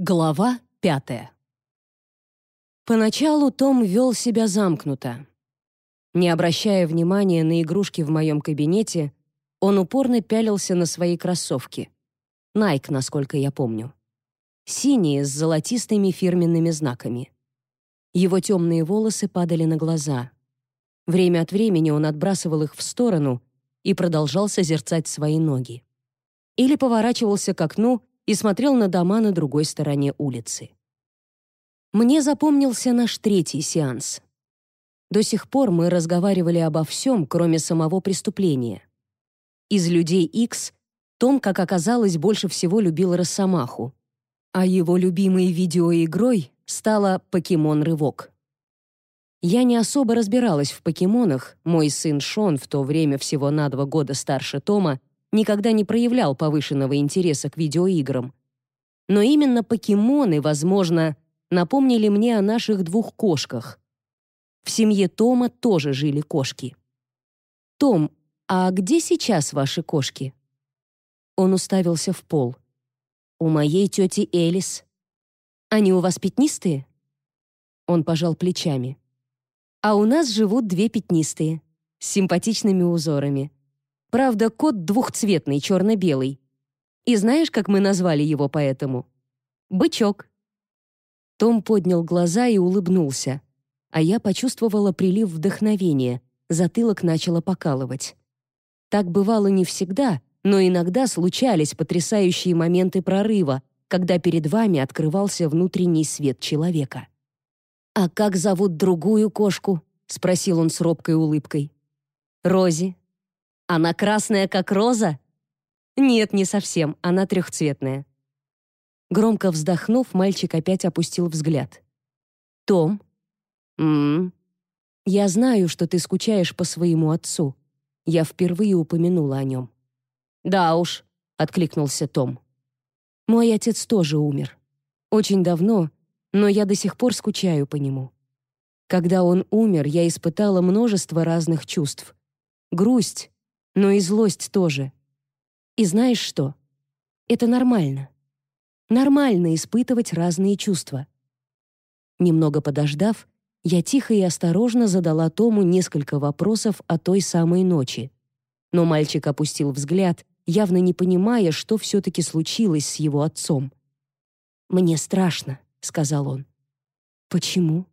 Глава пятая. Поначалу Том вел себя замкнуто. Не обращая внимания на игрушки в моем кабинете, он упорно пялился на свои кроссовки. Nike, насколько я помню. Синие с золотистыми фирменными знаками. Его темные волосы падали на глаза. Время от времени он отбрасывал их в сторону и продолжал созерцать свои ноги. Или поворачивался к окну и смотрел на дома на другой стороне улицы. Мне запомнился наш третий сеанс. До сих пор мы разговаривали обо всем, кроме самого преступления. Из «Людей X Том, как оказалось, больше всего любил Росомаху, а его любимой видеоигрой стала «Покемон-рывок». Я не особо разбиралась в покемонах, мой сын Шон, в то время всего на два года старше Тома, никогда не проявлял повышенного интереса к видеоиграм. Но именно покемоны, возможно, напомнили мне о наших двух кошках. В семье Тома тоже жили кошки. «Том, а где сейчас ваши кошки?» Он уставился в пол. «У моей тети Элис». «Они у вас пятнистые?» Он пожал плечами. «А у нас живут две пятнистые, с симпатичными узорами. Правда, кот двухцветный, черно-белый. И знаешь, как мы назвали его поэтому? Бычок. Том поднял глаза и улыбнулся, а я почувствовала прилив вдохновения, затылок начало покалывать. Так бывало не всегда, но иногда случались потрясающие моменты прорыва, когда перед вами открывался внутренний свет человека. «А как зовут другую кошку?» — спросил он с робкой улыбкой. «Рози», она красная, как роза? Нет, не совсем, она трехцветная. Громко вздохнув, мальчик опять опустил взгляд. Том? М, Я знаю, что ты скучаешь по своему отцу. Я впервые упомянула о нем. Да уж, откликнулся Том. Мой отец тоже умер. Очень давно, но я до сих пор скучаю по нему. Когда он умер, я испытала множество разных чувств. Грусть, но и злость тоже. И знаешь что? Это нормально. Нормально испытывать разные чувства. Немного подождав, я тихо и осторожно задала Тому несколько вопросов о той самой ночи. Но мальчик опустил взгляд, явно не понимая, что все-таки случилось с его отцом. «Мне страшно», — сказал он. «Почему?»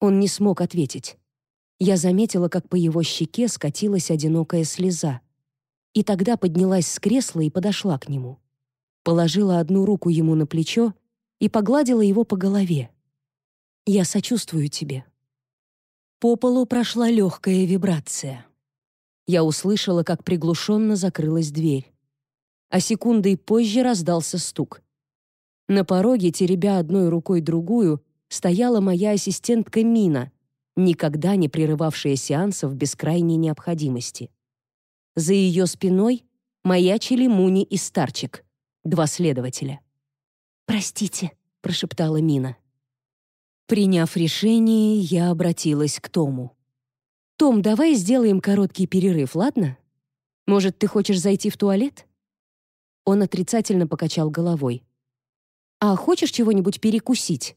Он не смог ответить. Я заметила, как по его щеке скатилась одинокая слеза. И тогда поднялась с кресла и подошла к нему. Положила одну руку ему на плечо и погладила его по голове. «Я сочувствую тебе». По полу прошла легкая вибрация. Я услышала, как приглушенно закрылась дверь. А секундой позже раздался стук. На пороге, теребя одной рукой другую, стояла моя ассистентка Мина — никогда не прерывавшая сеансов без крайней необходимости. За ее спиной маячили Муни и Старчик, два следователя. «Простите», — прошептала Мина. Приняв решение, я обратилась к Тому. «Том, давай сделаем короткий перерыв, ладно? Может, ты хочешь зайти в туалет?» Он отрицательно покачал головой. «А хочешь чего-нибудь перекусить?»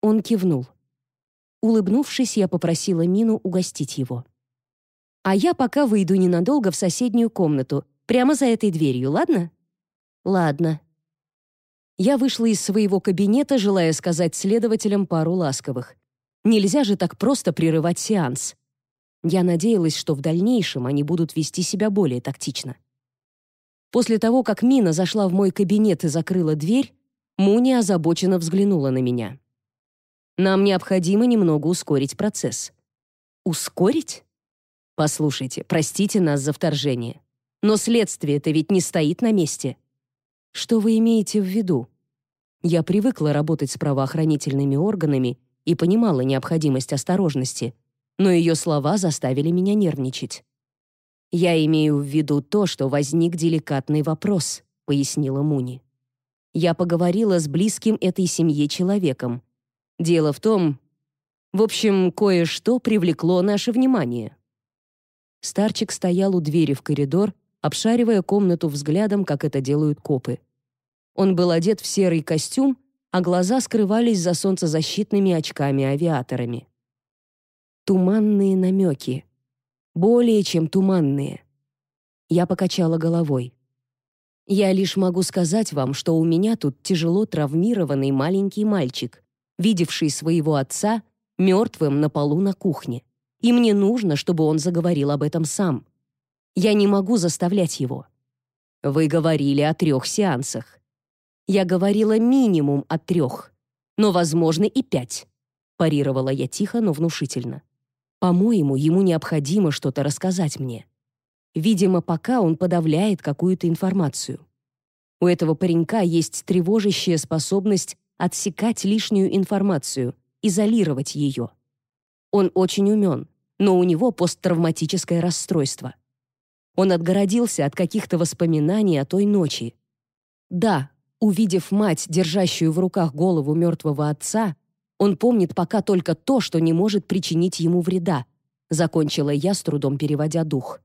Он кивнул. Улыбнувшись, я попросила Мину угостить его. «А я пока выйду ненадолго в соседнюю комнату, прямо за этой дверью, ладно?» «Ладно». Я вышла из своего кабинета, желая сказать следователям пару ласковых. Нельзя же так просто прерывать сеанс. Я надеялась, что в дальнейшем они будут вести себя более тактично. После того, как Мина зашла в мой кабинет и закрыла дверь, Муни озабоченно взглянула на меня. Нам необходимо немного ускорить процесс. Ускорить? Послушайте, простите нас за вторжение. Но следствие-то ведь не стоит на месте. Что вы имеете в виду? Я привыкла работать с правоохранительными органами и понимала необходимость осторожности, но ее слова заставили меня нервничать. «Я имею в виду то, что возник деликатный вопрос», — пояснила Муни. «Я поговорила с близким этой семье человеком, Дело в том... В общем, кое-что привлекло наше внимание. Старчик стоял у двери в коридор, обшаривая комнату взглядом, как это делают копы. Он был одет в серый костюм, а глаза скрывались за солнцезащитными очками-авиаторами. Туманные намеки. Более чем туманные. Я покачала головой. Я лишь могу сказать вам, что у меня тут тяжело травмированный маленький мальчик, видевший своего отца мертвым на полу на кухне. И мне нужно, чтобы он заговорил об этом сам. Я не могу заставлять его. Вы говорили о трех сеансах. Я говорила минимум о трех, но, возможно, и пять. Парировала я тихо, но внушительно. По-моему, ему необходимо что-то рассказать мне. Видимо, пока он подавляет какую-то информацию. У этого паренька есть тревожащая способность отсекать лишнюю информацию, изолировать ее. Он очень умен, но у него посттравматическое расстройство. Он отгородился от каких-то воспоминаний о той ночи. Да, увидев мать, держащую в руках голову мертвого отца, он помнит пока только то, что не может причинить ему вреда, закончила я, с трудом переводя дух.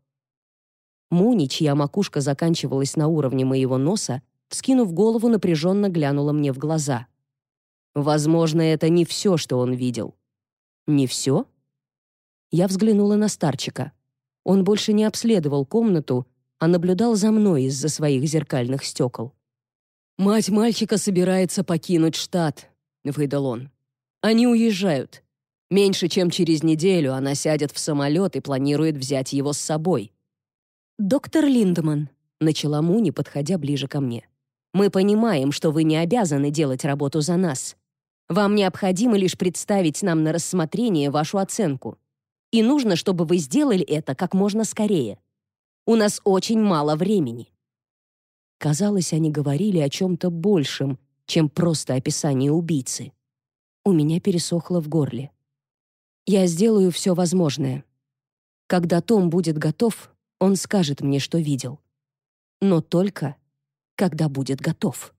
Муни, чья макушка заканчивалась на уровне моего носа, вскинув голову, напряженно глянула мне в глаза. Возможно, это не все, что он видел. Не все? Я взглянула на старчика. Он больше не обследовал комнату, а наблюдал за мной из-за своих зеркальных стекол. «Мать мальчика собирается покинуть штат», — выдал он. «Они уезжают. Меньше чем через неделю она сядет в самолет и планирует взять его с собой». «Доктор Линдеман», — начала Муни, подходя ближе ко мне. «Мы понимаем, что вы не обязаны делать работу за нас. Вам необходимо лишь представить нам на рассмотрение вашу оценку. И нужно, чтобы вы сделали это как можно скорее. У нас очень мало времени». Казалось, они говорили о чем-то большем, чем просто описание убийцы. У меня пересохло в горле. «Я сделаю все возможное. Когда Том будет готов, он скажет мне, что видел. Но только, когда будет готов».